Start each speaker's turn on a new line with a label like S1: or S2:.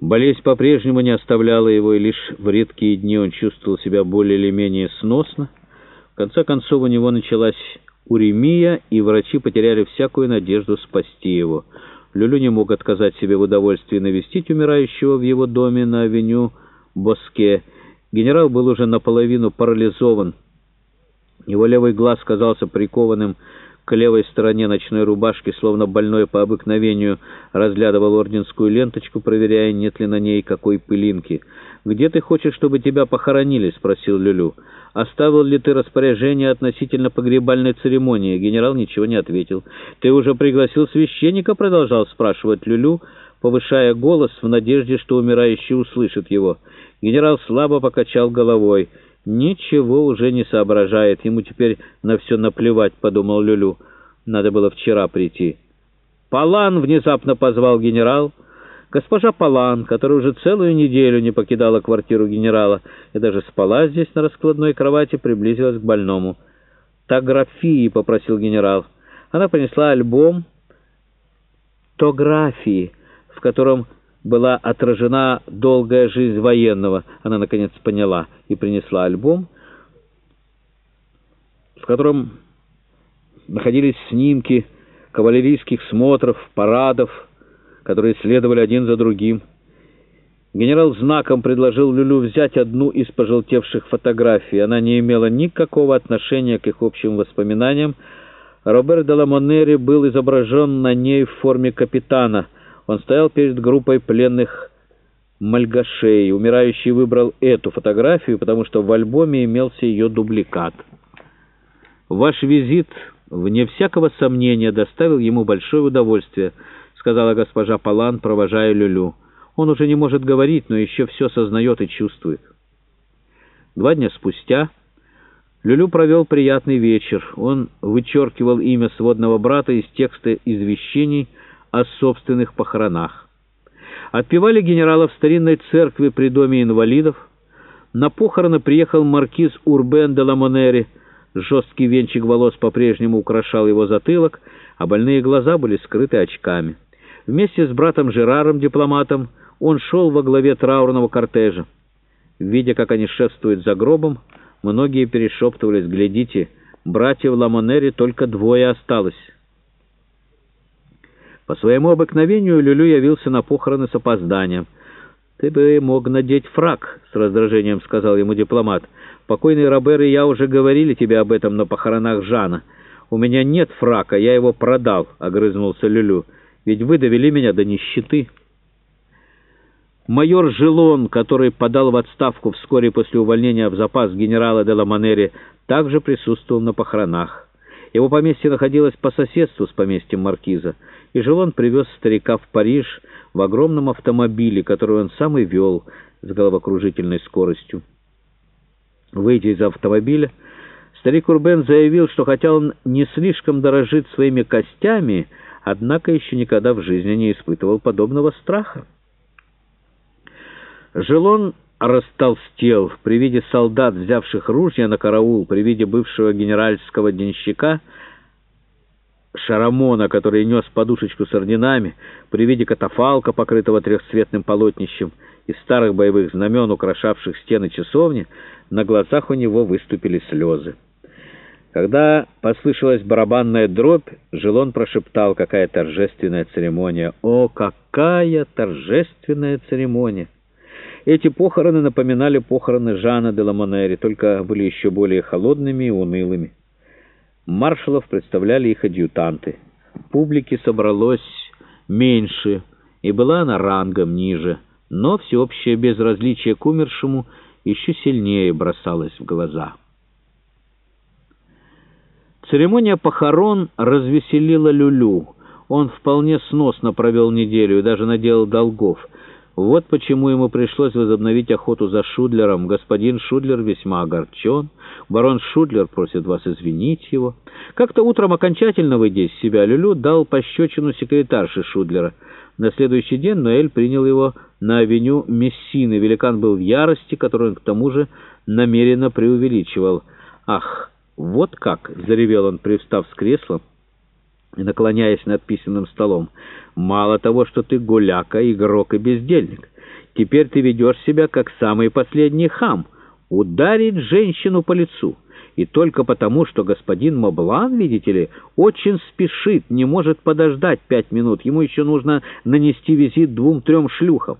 S1: Болезнь по-прежнему не оставляла его, и лишь в редкие дни он чувствовал себя более или менее сносно. В конце концов у него началась уремия, и врачи потеряли всякую надежду спасти его. Люлю не мог отказать себе в удовольствии навестить умирающего в его доме на авеню Боске. Генерал был уже наполовину парализован. Его левый глаз казался прикованным к левой стороне ночной рубашки, словно больной по обыкновению, разглядывал орденскую ленточку, проверяя, нет ли на ней какой пылинки. «Где ты хочешь, чтобы тебя похоронили?» — спросил Люлю. «Оставил ли ты распоряжение относительно погребальной церемонии?» Генерал ничего не ответил. «Ты уже пригласил священника?» — продолжал спрашивать Люлю, повышая голос в надежде, что умирающий услышит его. Генерал слабо покачал головой. «Ничего уже не соображает, ему теперь на все наплевать», — подумал Люлю. «Надо было вчера прийти». «Палан!» — внезапно позвал генерал. Госпожа Палан, которая уже целую неделю не покидала квартиру генерала и даже спала здесь на раскладной кровати, приблизилась к больному. «Тографии!» — попросил генерал. Она принесла альбом «Тографии», в котором была отражена долгая жизнь военного. Она, наконец, поняла и принесла альбом, в котором находились снимки кавалерийских смотров, парадов, которые следовали один за другим. Генерал знаком предложил Люлю взять одну из пожелтевших фотографий. Она не имела никакого отношения к их общим воспоминаниям. Роберт де Ламонери был изображен на ней в форме капитана — он стоял перед группой пленных мальгашей. Умирающий выбрал эту фотографию, потому что в альбоме имелся ее дубликат. «Ваш визит, вне всякого сомнения, доставил ему большое удовольствие», сказала госпожа Палан, провожая Люлю. «Он уже не может говорить, но еще все сознает и чувствует». Два дня спустя Люлю провел приятный вечер. Он вычеркивал имя сводного брата из текста извещений, о собственных похоронах. Отпевали генерала в старинной церкви при доме инвалидов. На похороны приехал маркиз Урбен де Ламонери. Жесткий венчик волос по-прежнему украшал его затылок, а больные глаза были скрыты очками. Вместе с братом Жераром, дипломатом, он шел во главе траурного кортежа. Видя, как они шествуют за гробом, многие перешептывались, «Глядите, братьев Ламонери только двое осталось». По своему обыкновению Люлю явился на похороны с опозданием. «Ты бы мог надеть фраг», — с раздражением сказал ему дипломат. «Покойный Робер и я уже говорили тебе об этом на похоронах Жана. У меня нет фрака, я его продал», — огрызнулся Люлю. «Ведь вы довели меня до нищеты». Майор Жилон, который подал в отставку вскоре после увольнения в запас генерала де Ламанери, также присутствовал на похоронах. Его поместье находилось по соседству с поместьем маркиза и Желон привез старика в Париж в огромном автомобиле, который он сам и вел с головокружительной скоростью. Выйдя из автомобиля, старик Урбен заявил, что хотя он не слишком дорожит своими костями, однако еще никогда в жизни не испытывал подобного страха. Желон растолстел при виде солдат, взявших ружья на караул, при виде бывшего генеральского денщика — Шарамона, который нес подушечку с орденами, при виде катафалка, покрытого трехцветным полотнищем, и старых боевых знамен, украшавших стены часовни, на глазах у него выступили слезы. Когда послышалась барабанная дробь, Желон прошептал, какая торжественная церемония. О, какая торжественная церемония! Эти похороны напоминали похороны Жана де Ламонери, только были еще более холодными и унылыми. Маршалов представляли их адъютанты. Публики собралось меньше, и была она рангом ниже, но всеобщее безразличие к умершему еще сильнее бросалось в глаза. Церемония похорон развеселила Люлю. Он вполне сносно провел неделю и даже наделал долгов — вот почему ему пришлось возобновить охоту за Шудлером. Господин Шудлер весьма огорчен. Барон Шудлер просит вас извинить его. Как-то утром, окончательно выйдя из себя, Люлю дал пощечину секретарше Шудлера. На следующий день Ноэль принял его на авеню Мессины. Великан был в ярости, которую он к тому же намеренно преувеличивал. «Ах, вот как!» — заревел он, привстав с кресла наклоняясь над писанным столом. «Мало того, что ты гуляка, игрок и бездельник. Теперь ты ведешь себя как самый последний хам. Ударить женщину по лицу. И только потому, что господин Моблан, видите ли, очень спешит, не может подождать пять минут. Ему еще нужно нанести визит двум-трем шлюхам.